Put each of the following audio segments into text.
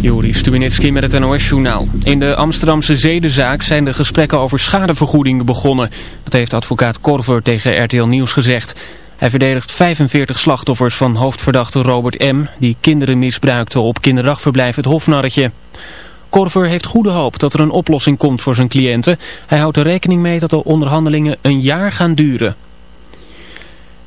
Juri Stubenitski met het NOS-journaal. In de Amsterdamse zedenzaak zijn de gesprekken over schadevergoedingen begonnen. Dat heeft advocaat Korver tegen RTL Nieuws gezegd. Hij verdedigt 45 slachtoffers van hoofdverdachte Robert M. die kinderen misbruikte op kinderdagverblijf het Hofnarretje. Korver heeft goede hoop dat er een oplossing komt voor zijn cliënten. Hij houdt er rekening mee dat de onderhandelingen een jaar gaan duren.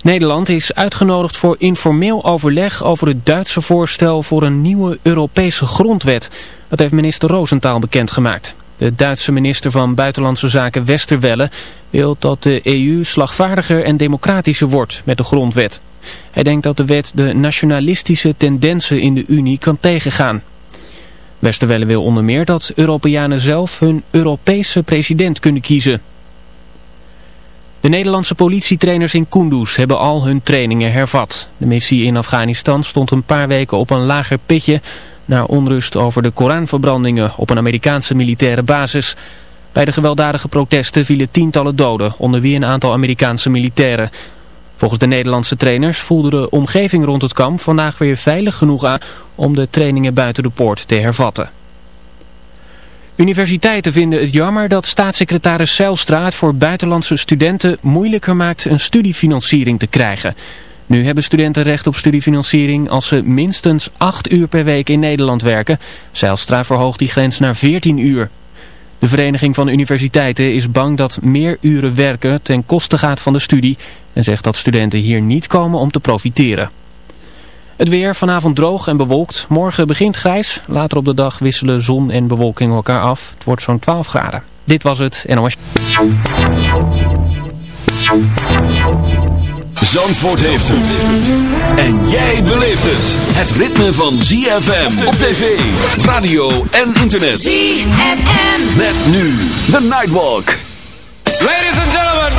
Nederland is uitgenodigd voor informeel overleg over het Duitse voorstel voor een nieuwe Europese grondwet. Dat heeft minister Roosentaal bekendgemaakt. De Duitse minister van Buitenlandse Zaken Westerwelle wil dat de EU slagvaardiger en democratischer wordt met de grondwet. Hij denkt dat de wet de nationalistische tendensen in de Unie kan tegengaan. Westerwelle wil onder meer dat Europeanen zelf hun Europese president kunnen kiezen. De Nederlandse politietrainers in Kunduz hebben al hun trainingen hervat. De missie in Afghanistan stond een paar weken op een lager pitje... na onrust over de Koranverbrandingen op een Amerikaanse militaire basis. Bij de gewelddadige protesten vielen tientallen doden, onder wie een aantal Amerikaanse militairen. Volgens de Nederlandse trainers voelde de omgeving rond het kamp vandaag weer veilig genoeg aan... om de trainingen buiten de poort te hervatten. Universiteiten vinden het jammer dat staatssecretaris Zijlstra het voor buitenlandse studenten moeilijker maakt een studiefinanciering te krijgen. Nu hebben studenten recht op studiefinanciering als ze minstens 8 uur per week in Nederland werken. Zijlstra verhoogt die grens naar 14 uur. De Vereniging van Universiteiten is bang dat meer uren werken ten koste gaat van de studie en zegt dat studenten hier niet komen om te profiteren. Het weer vanavond droog en bewolkt. Morgen begint grijs. Later op de dag wisselen zon en bewolking elkaar af. Het wordt zo'n 12 graden. Dit was het NOS. Zandvoort heeft het. En jij beleeft het. Het ritme van ZFM op tv, radio en internet. ZFM. Met nu de Nightwalk.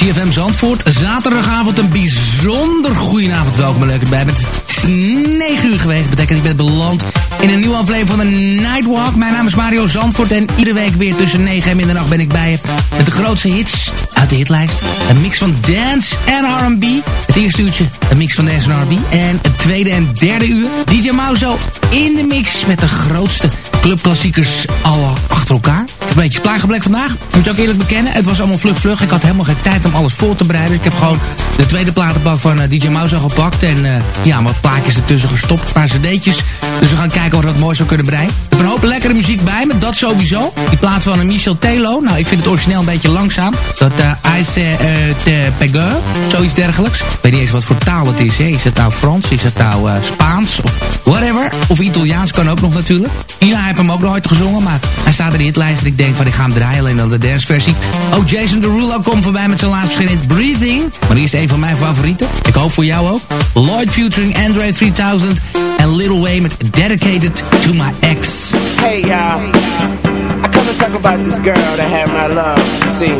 CFM Zandvoort, zaterdagavond een bijzonder goedenavond. Welkom en leuk erbij. Het is 9 uur geweest. Dat betekent ik ben beland in een nieuwe aflevering van de Nightwalk. Mijn naam is Mario Zandvoort en iedere week weer tussen 9 en middernacht ben ik bij je. Met de grootste hits uit de hitlijst. Een mix van dance en R&B. Het eerste uurtje een mix van dance en R&B. En het tweede en derde uur DJ Mauzo in de mix met de grootste clubklassiekers al achter elkaar. Een beetje klaargeblekt vandaag. Moet je ook eerlijk bekennen, het was allemaal vlug vlug. Ik had helemaal geen tijd om alles voor te bereiden. Ik heb gewoon de tweede platenbak van eh, DJ Mauzo gepakt. En eh, ja, wat plaatjes ertussen gestopt. Een paar cd'tjes. Dus we gaan kijken mooi zou kunnen breien. Ik heb een hoop lekkere muziek bij me, dat sowieso. Die plaat van eh, Michel Telo. Nou, ik vind het origineel een beetje langzaam. Dat uh, Ice uh, te Pegeur, zoiets dergelijks. Ik weet niet eens wat voor taal het is. Is het nou Frans? Is het nou uh, Spaans? Of whatever. Of Italiaans kan ook nog natuurlijk. Ina heeft hem ook nog ooit gezongen, maar hij staat in de hitlijst. En ik denk van, ik ga hem draaien, alleen dan de danceversie. Ook Jason Derulo komt voorbij met zijn laatste verschil in Breathing. Maar die is een van mijn favorieten. Ik hoop voor jou ook. Lloyd featuring Andre 3000 en Little Way met Dedicated to My Ex. Hey y'all, I come to talk about this girl that had my love. See,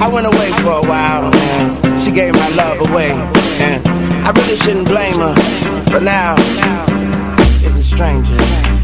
I went away for a while and she gave my love away. And I really shouldn't blame her, but now it's a stranger.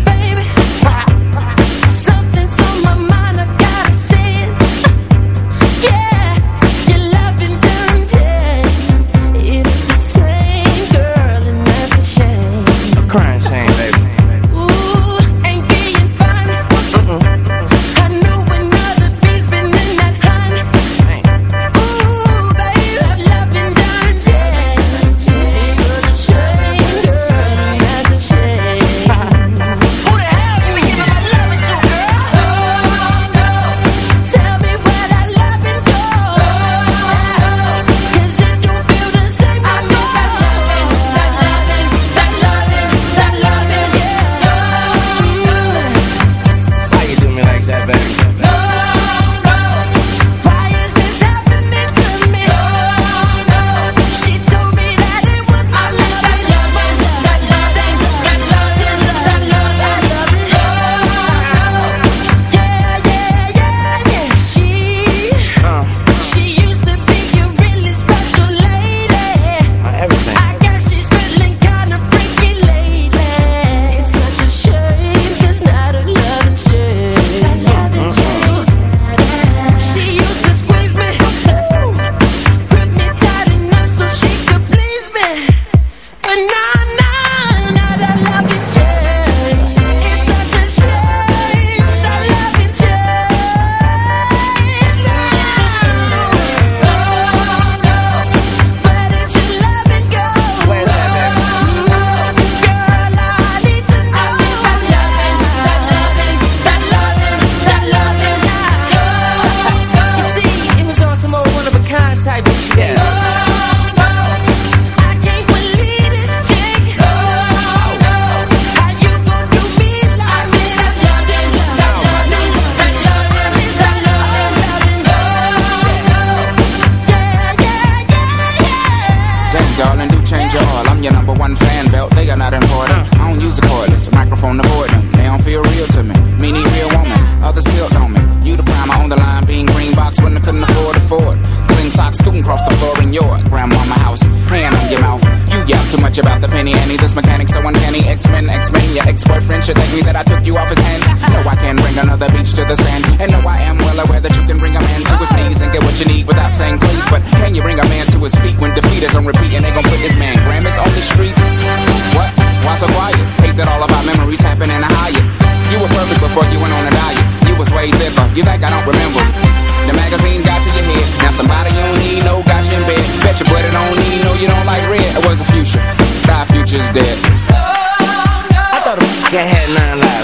I had nine lives.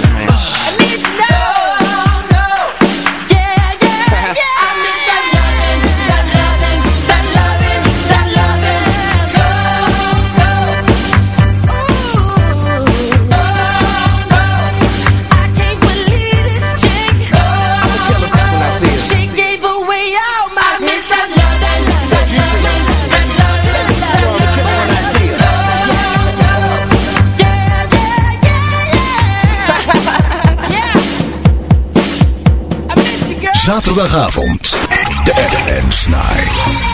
Girl. Zaterdagavond. De Dance Night.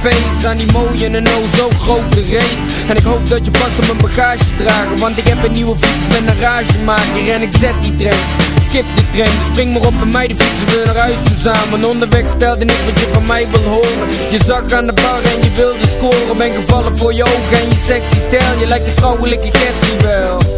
Face Aan die mooie en oh zo grote reet. En ik hoop dat je past op mijn bagage dragen Want ik heb een nieuwe fiets, ben een ragemaker En ik zet die trein, skip de trein Dus spring maar op bij mij, de fietsen we naar huis toe samen. Onderweg vertelde ik wat je van mij wil horen. Je zag aan de bar en je wilde scoren Ben gevallen voor je ogen en je sexy stijl. Je lijkt een vrouwelijke Gertie wel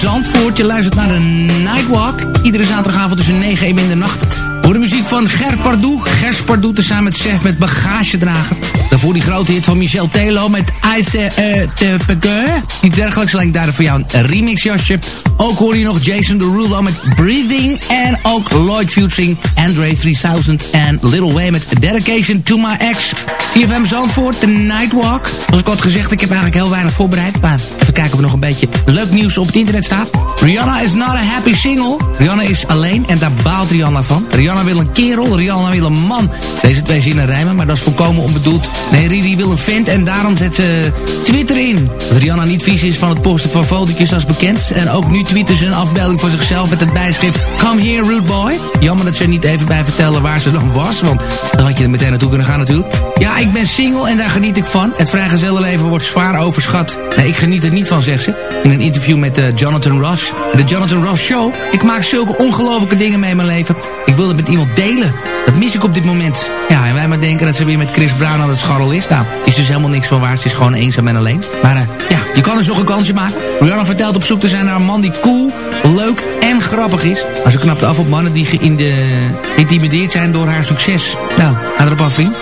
Zandvoort. Je luistert naar de Nightwalk. Iedere zaterdagavond tussen 9 en 1 in de nacht. Voor de muziek van Ger Pardoe. Gers Pardoe tezamen met Chef met Bagagedrager. Daarvoor die grote hit van Michel Telo met Ice uh, te Peke. Niet dergelijks, daar voor jou een remixjasje. Ook hoor je nog Jason Derulo met Breathing. En ook Lloyd featuring Andre 3000 en Little Way met Dedication to My Ex. CFM Zandvoort, The Nightwalk. Zoals ik had gezegd, ik heb eigenlijk heel weinig voorbereid. Maar kijken of er nog een beetje leuk nieuws op het internet staat. Rihanna is not a happy single. Rihanna is alleen en daar baalt Rihanna van. Rihanna wil een kerel, Rihanna wil een man. Deze twee zinnen rijmen, maar dat is volkomen onbedoeld. Nee, Riri wil een vent en daarom zet ze Twitter in. Dat Rihanna niet vies is van het posten van fotootjes als bekend. En ook nu twittert ze een afbeelding voor zichzelf met het bijschrift Come here, rude boy. Jammer dat ze er niet even bij vertellen waar ze dan was, want dan had je er meteen naartoe kunnen gaan natuurlijk. Ja, ik ben single en daar geniet ik van. Het vrijgezellenleven wordt zwaar overschat. Nee, ik geniet er niet van, zegt ze. In een interview met uh, Jonathan Ross. De Jonathan Ross Show. Ik maak zulke ongelofelijke dingen mee in mijn leven. Ik wil het met iemand delen. Dat mis ik op dit moment. Ja, en wij maar denken dat ze weer met Chris Brown aan het scharrel is. Nou, is dus helemaal niks van waar. Ze is gewoon eenzaam en alleen. Maar uh, ja, je kan dus nog een kansje maken. Rihanna vertelt op zoek te zijn naar een man die cool, leuk en grappig is. Maar ze knapt af op mannen die geïntimideerd zijn door haar succes. Nou, ga erop af, vriend.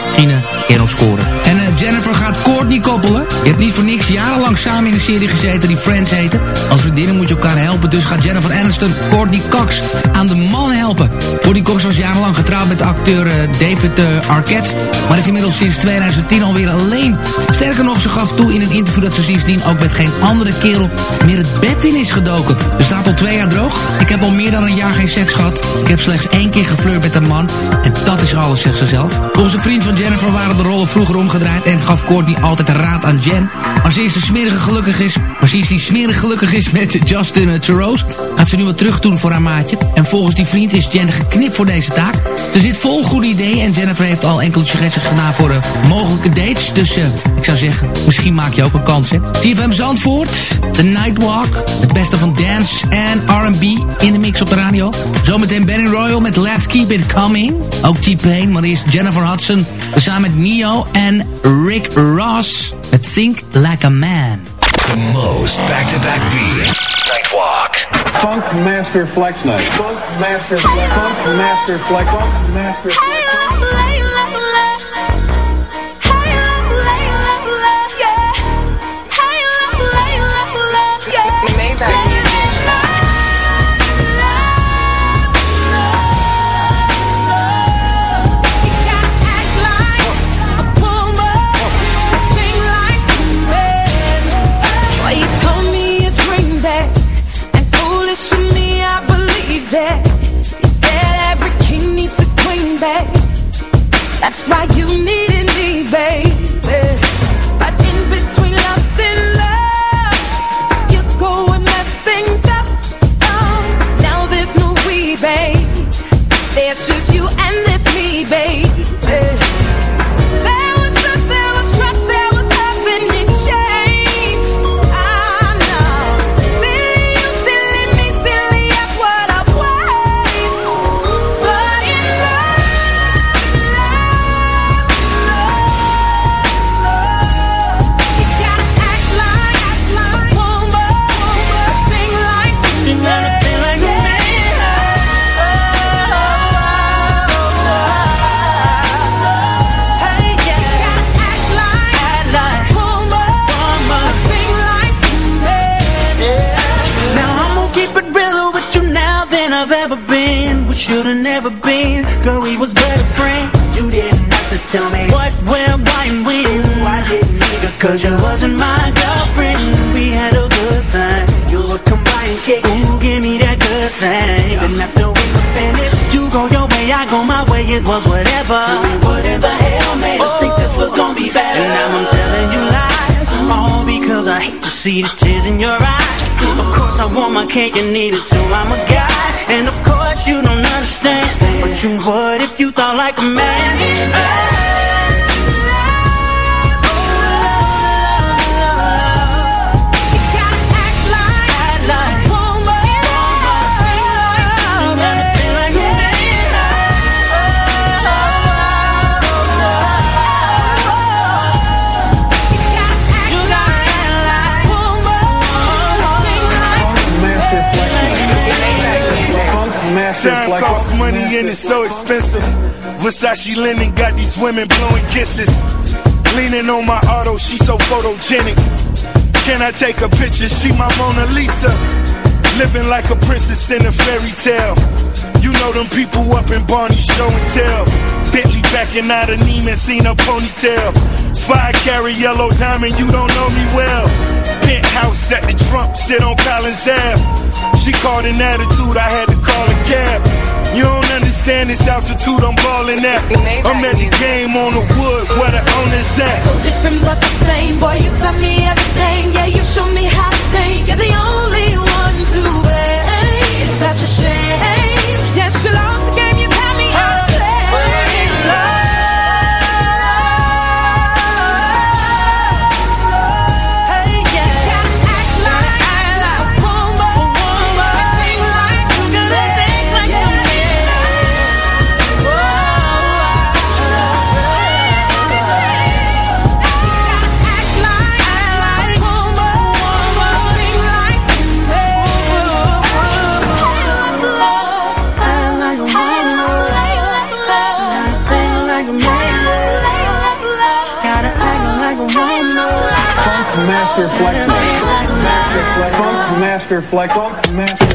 Kerel scoren. En uh, Jennifer gaat Courtney koppelen. Je hebt niet voor niks jarenlang samen in een serie gezeten die Friends heette. Als vriendinnen moet je elkaar helpen. Dus gaat Jennifer Aniston Courtney Cox aan de man helpen. Courtney Cox was jarenlang getrouwd met acteur uh, David Arquette. Maar is inmiddels sinds 2010 alweer alleen. Sterker nog, ze gaf toe in een interview dat ze sindsdien ook met geen andere kerel meer het bed in is gedoken. Ze staat al twee jaar droog. Ik heb al meer dan een jaar geen seks gehad. Ik heb slechts één keer geflirt met een man. En dat is alles, zegt ze zelf. Een vriend van Jennifer waren de rollen vroeger omgedraaid. En gaf Courtney altijd raad aan Jen. Maar sinds de smerige gelukkig is... Maar sinds die smerig gelukkig is met Justin uh, Theroux... gaat ze nu wat terug doen voor haar maatje. En volgens die vriend is Jen geknipt voor deze taak. Ze zit vol goede ideeën. En Jennifer heeft al enkele suggesties gedaan voor uh, mogelijke dates. Dus uh, ik zou zeggen, misschien maak je ook een kans, hè. TFM Zandvoort, The Nightwalk. Het beste van dance en R&B in de mix op de radio. Zometeen Benny Royal met Let's Keep It Coming. Ook T-Pain, maar eerst Jennifer Hudson. Samen met Neo en Rick Ross. Met Think Like a Man. Most back-to-back beats. Nightwalk. Funk Master Flex Night. Funk Master Flex. Funk Master Flex. Funk Master Flex. It was whatever. Tell me what in the hell made us oh. think this was gonna be better. And now I'm telling you lies, all because I hate to see the tears in your eyes. Of course I want my cake and eat it too. I'm a guy, and of course you don't understand. But you would if you thought like a man. Time costs money and it's so expensive. Versace linen got these women blowing kisses. Leaning on my auto, she so photogenic. Can I take a picture? She my Mona Lisa. Living like a princess in a fairy tale. You know them people up in Barney show and tell. Bentley backing out of Neiman, seen a ponytail. Five carry yellow diamond, you don't know me well. Penthouse at the Trump, sit on Collins Ave. She called an attitude, I had to call a cab. You don't understand this altitude I'm balling at. I'm at the game on the wood, where the owner's at. So different but the same, boy, you tell me everything. Yeah, you show me how to think. You're the only one to blame. It's such a shame. Yeah, she lost Fleck, Funk Master Fleck, Funk Master Fleck, Funk Master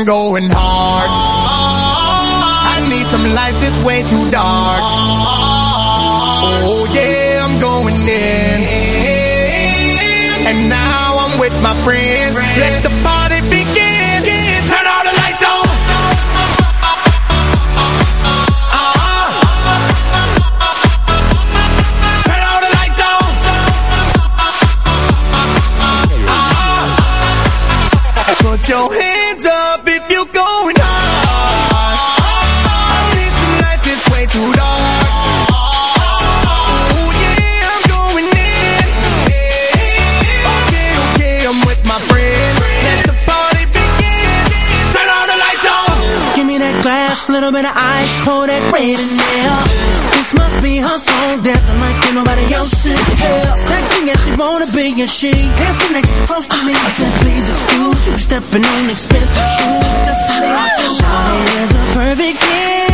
I'm going hard. I need some lights, it's way too dark. Oh yeah, I'm going in. And now I'm with my friends. Let the party begin. Turn all the lights on. Turn all the lights on. Put your hands pour that red in there. This must be her song, dancing like ain't nobody else in here. Sexy as she wanna be, and she dancing next to close to me. I said, please excuse you, stepping on expensive shoes. Just a little Shawty is a perfect ten.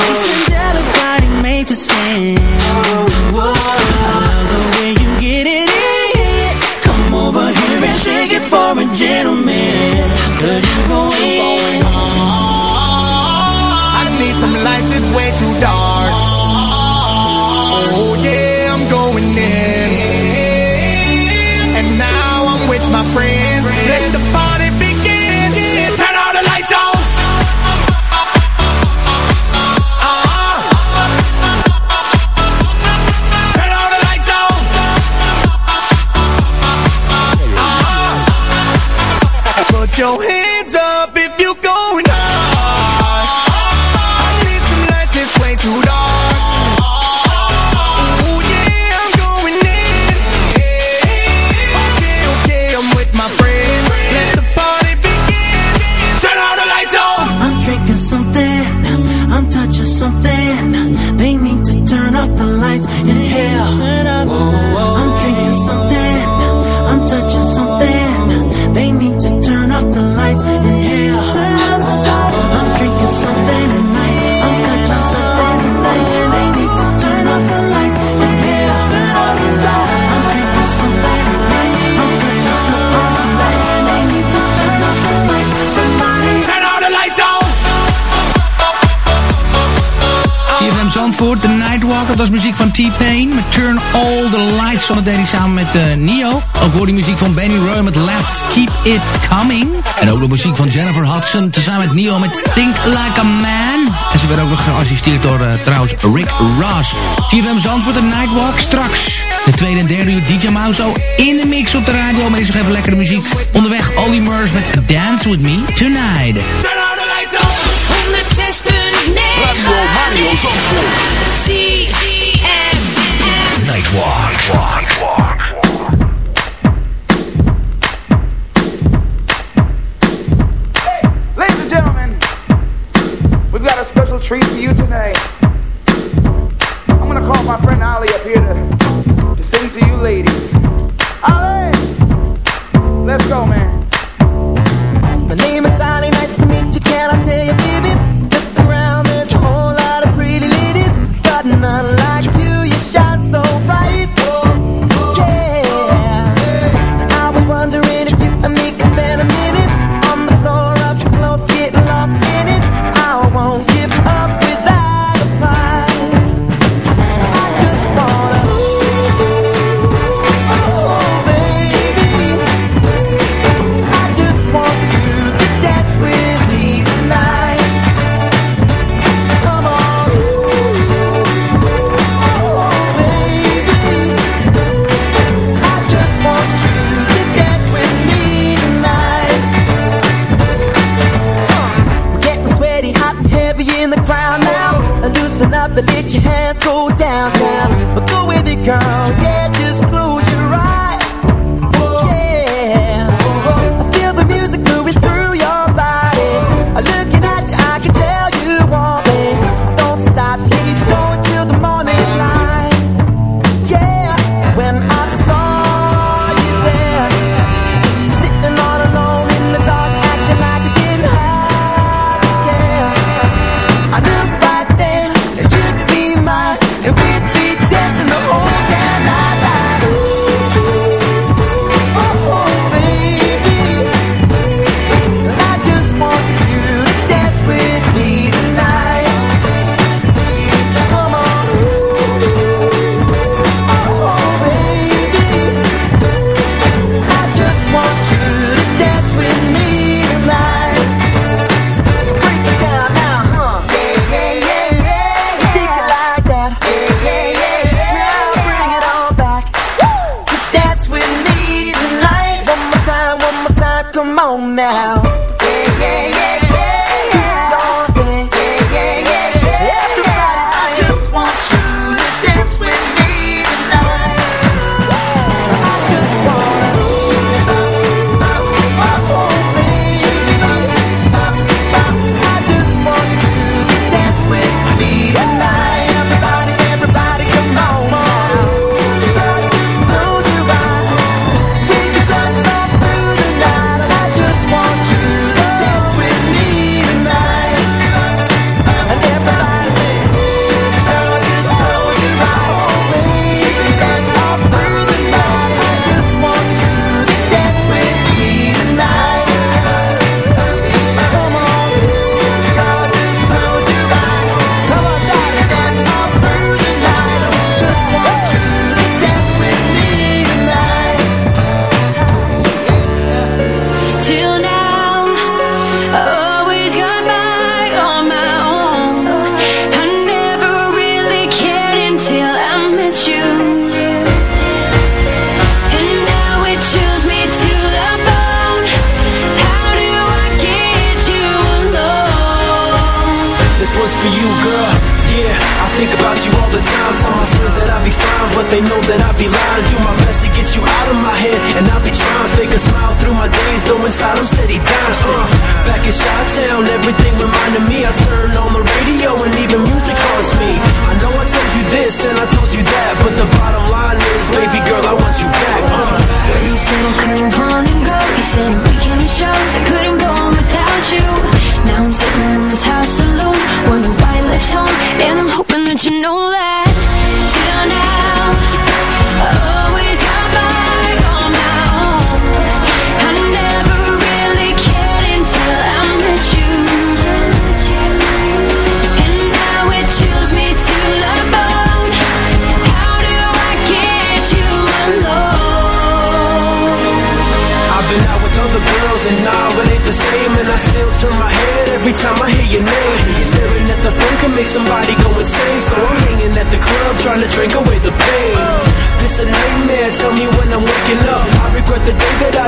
Face angelic body made to sin. I love the way you get it in. Come over here and shake it for a gentleman. Could you go in? Way too dark. Oh yeah, I'm going in. And now I'm with my friends. Let the party begin. Turn all the lights on. Turn all the lights on. Uh-huh. Put your hands Zandvoort, The Nightwalk, dat was muziek van T-Pain met Turn All The Lights. Dat deed hij samen met uh, Nio. Ook hoor die muziek van Benny Roy met Let's Keep It Coming. En ook de muziek van Jennifer Hudson, tezamen met Nio met Think Like A Man. En ze werd ook nog geassisteerd door uh, trouwens Rick Ross. CFM Zandvoort, The Nightwalk, straks de tweede en derde uur DJ Mauso in de mix op de radio. Maar is nog even lekkere muziek. Onderweg Olly Murs met Dance With Me Tonight. Radio Zandvoort. Nightwalk. Ladies and gentlemen, we've got a special treat for you tonight. I'm gonna call my friend Ali up here to, to sing to you ladies.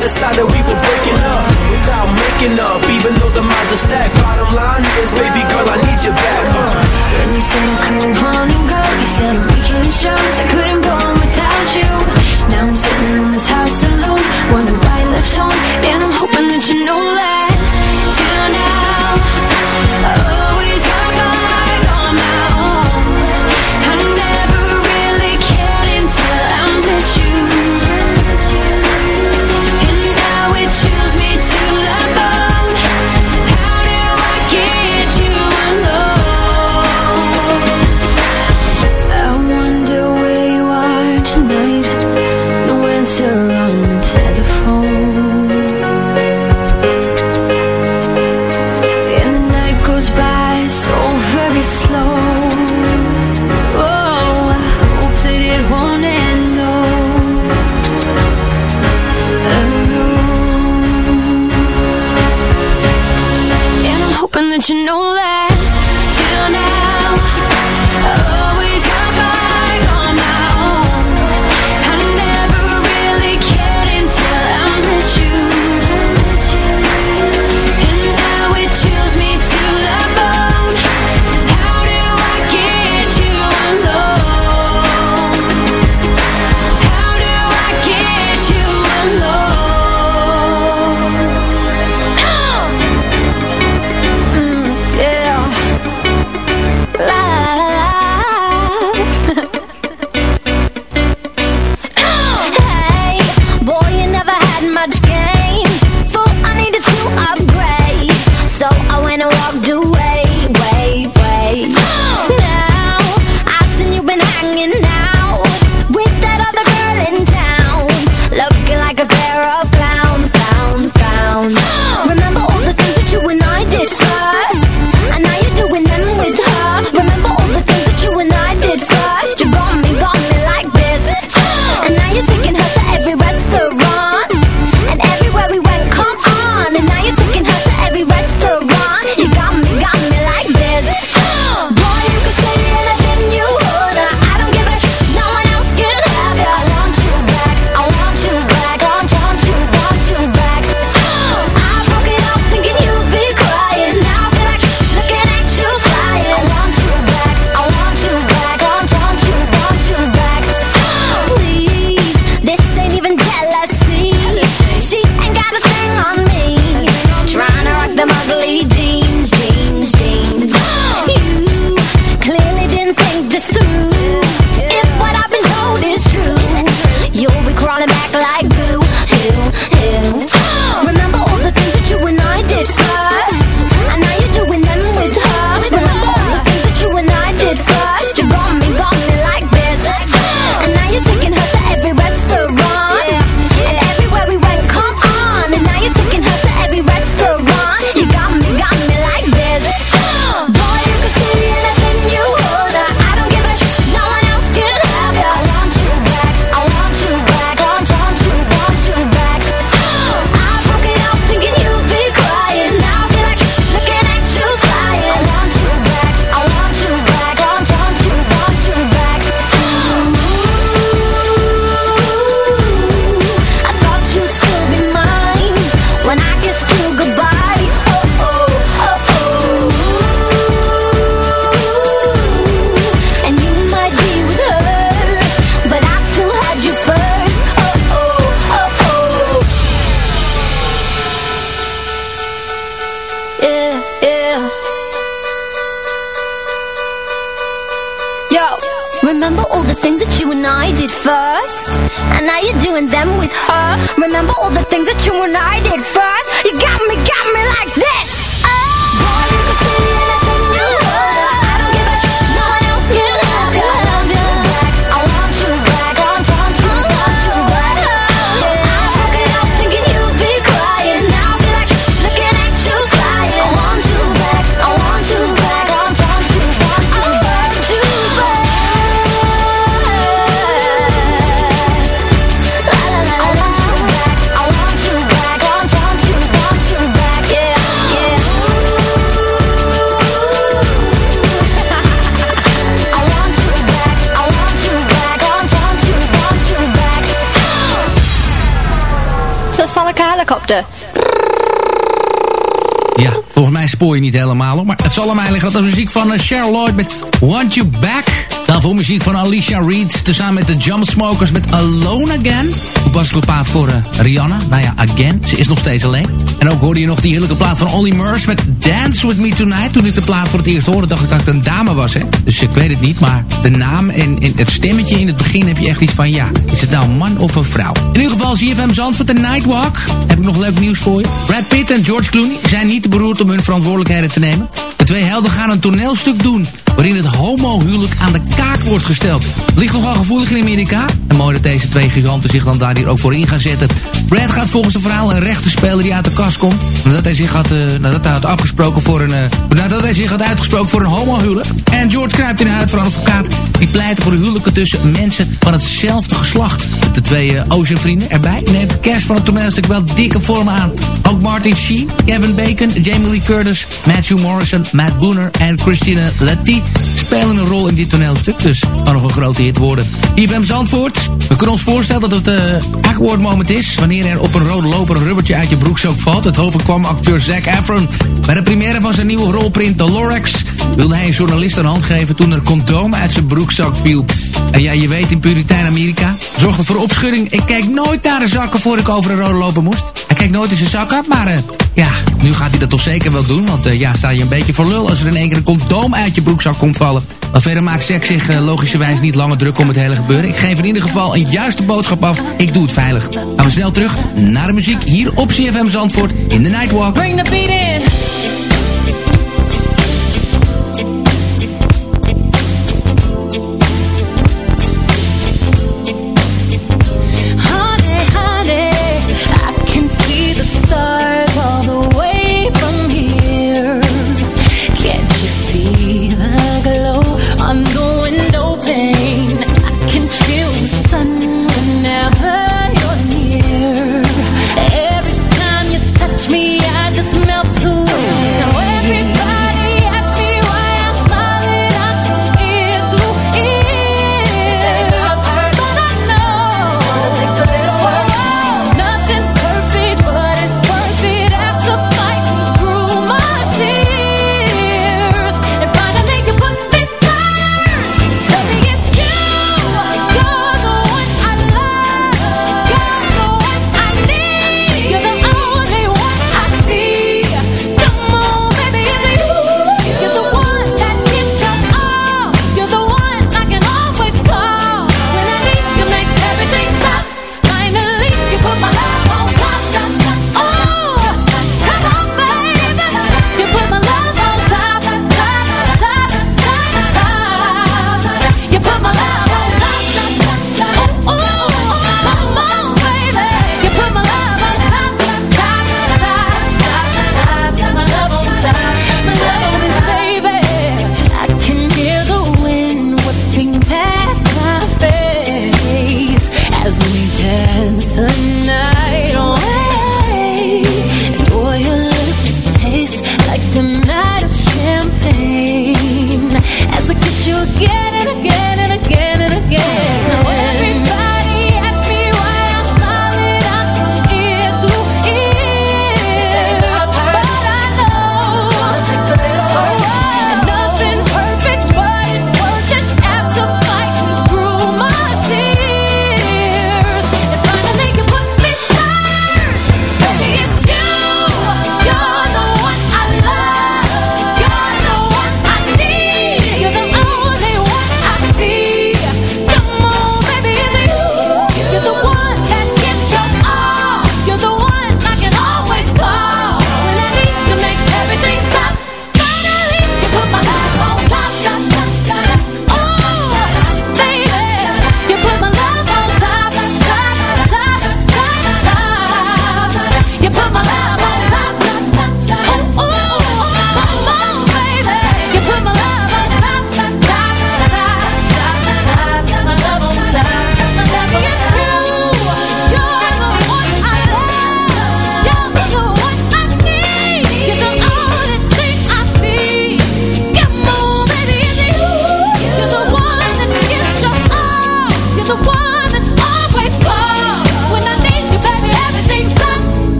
other side that we will break. walked away, way, way. Now I seen you been hanging out. Spoor je niet helemaal. Maar het zal aan mij liggen dat de muziek van uh, Cheryl Lloyd met Want You Back. Daarvoor muziek van Alicia Reed. Tezamen met de Jumpsmokers met Alone Again. Toepasselijke plaat voor uh, Rihanna. Nou ja, Again. Ze is nog steeds alleen. En ook hoorde je nog die heerlijke plaat van Olly Murs met Dance With Me Tonight. Toen ik de plaat voor het eerst hoorde, dacht ik dat het een dame was. Hè? Dus ik weet het niet, maar de naam en, het stemmetje in het begin heb je echt iets van... ja, is het nou een man of een vrouw? In ieder geval ZFM Zandvoort, de Nightwalk. Heb ik nog leuk nieuws voor je. Brad Pitt en George Clooney zijn niet te beroerd om hun verantwoordelijkheden te nemen. Twee helden gaan een toneelstuk doen waarin het homohuwelijk aan de kaak wordt gesteld. Ligt nogal gevoelig in Amerika. En mooi dat deze twee giganten zich dan daar hier ook voor in gaan zetten. Brad gaat volgens het verhaal een rechter spelen die uit de kast komt. Nadat hij zich had, uh, nadat hij had afgesproken voor een... Uh, nadat hij zich had uitgesproken voor een homohuwelijk. En George kruipt in de huid voor een advocaat. Die pleit voor huwelijken tussen mensen van hetzelfde geslacht. De twee uh, Ocean vrienden erbij neemt kerst van het toneelstuk wel dikke vormen aan. Ook Martin Sheen, Kevin Bacon, Jamie Lee Curtis, Matthew Morrison, Matt Booner en Christina Letty spelen een rol in dit toneelstuk. Dus kan nog een grote hit worden. IFM Zandvoort. We kunnen ons voorstellen dat het uh, awkward moment is... wanneer er op een rode loper een rubbertje uit je broekzak valt. Het overkwam acteur Zac Efron. Bij de première van zijn nieuwe rolprint The Lorax... wilde hij een journalist een hand geven toen er condoom uit zijn broekzak viel. En ja, je weet, in Puritein Amerika zorgt het voor opschudding. Ik kijk nooit naar de zakken voor ik over een rode loper moest. Hij kijkt nooit in zijn zakken, maar uh, ja, nu gaat hij dat toch zeker wel doen. Want uh, ja, sta je een beetje voor lul als er in één keer een condoom uit je broekzak komt vallen. Maar verder maakt seks zich uh, logischerwijs niet langer druk om het hele gebeuren. Ik geef in ieder geval een juiste boodschap af. Ik doe het veilig. Gaan we snel terug naar de muziek hier op CFM Zandvoort in de Nightwalk. Bring the beat in.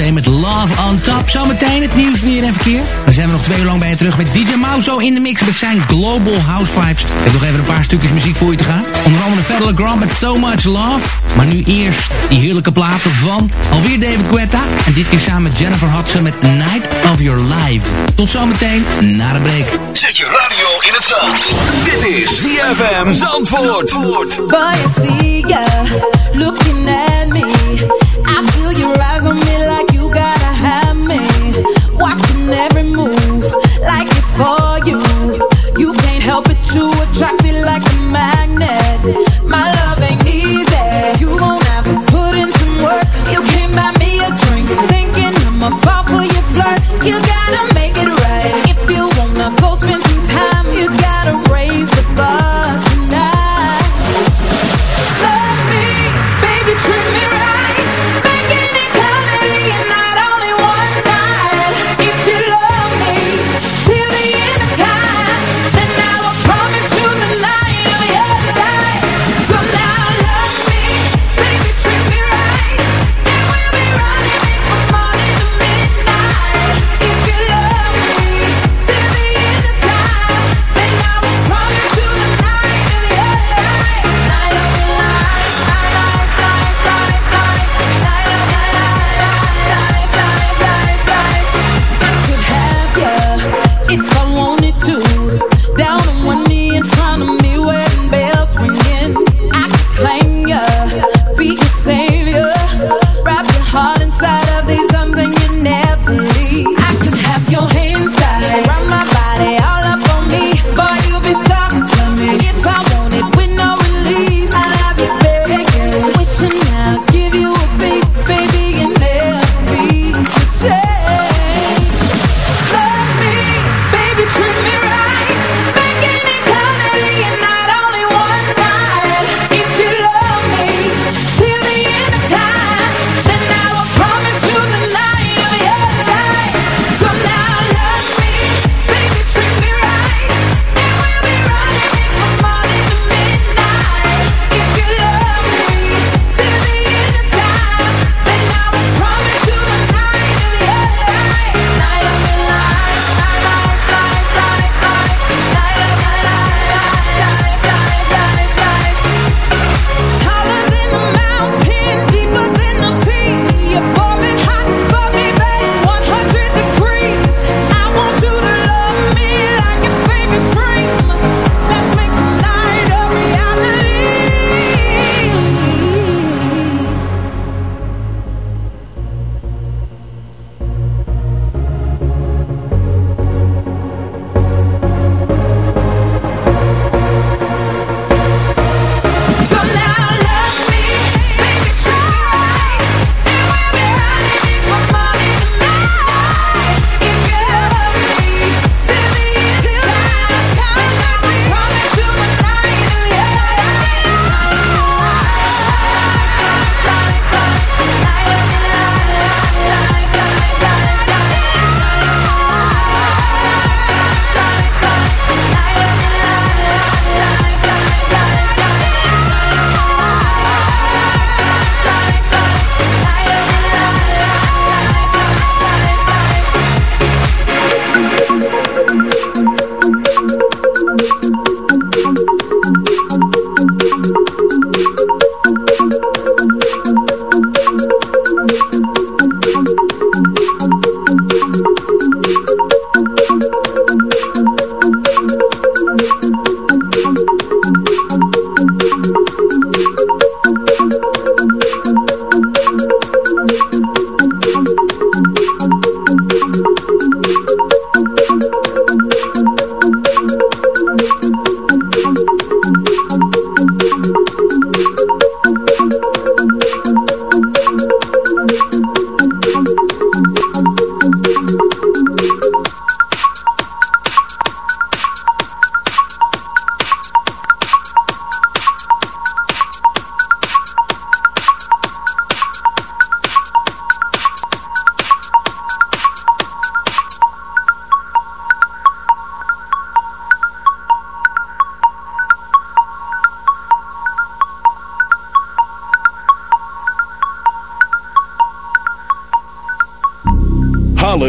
Met Love on Top. Zometeen het nieuws weer en verkeer. Dan zijn we nog twee uur lang bij je terug met DJ Mauzo in de mix We zijn Global House Vibes. Ik heb nog even een paar stukjes muziek voor je te gaan. Onder andere Federal Grant met So Much Love. Maar nu eerst die heerlijke platen van alweer David Guetta. En dit keer samen met Jennifer Hudson met Night of Your Life. Tot zometeen na de break. Zet je radio in het zand. Dit is ZFM Zandvoort. Zandvoort. I looking at me. I feel your eyes on me on every move like it's for you. You can't help it, you attract me like a magnet. My love ain't easy. You gon' have to put in some work. You can't buy me a drink, thinking I'ma fall for your flirt. You gotta.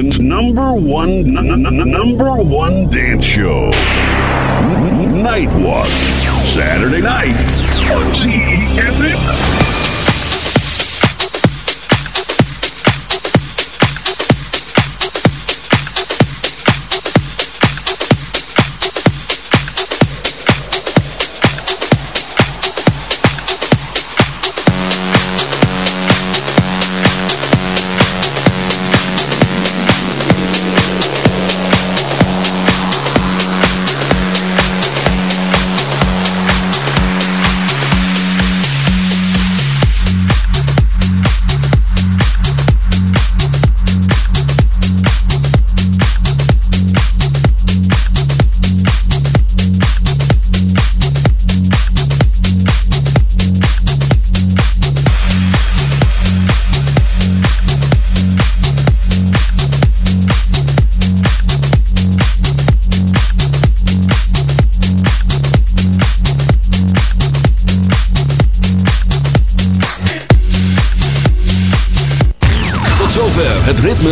Number one, number one dance show. Night Nightwalk. Saturday night on ZFM.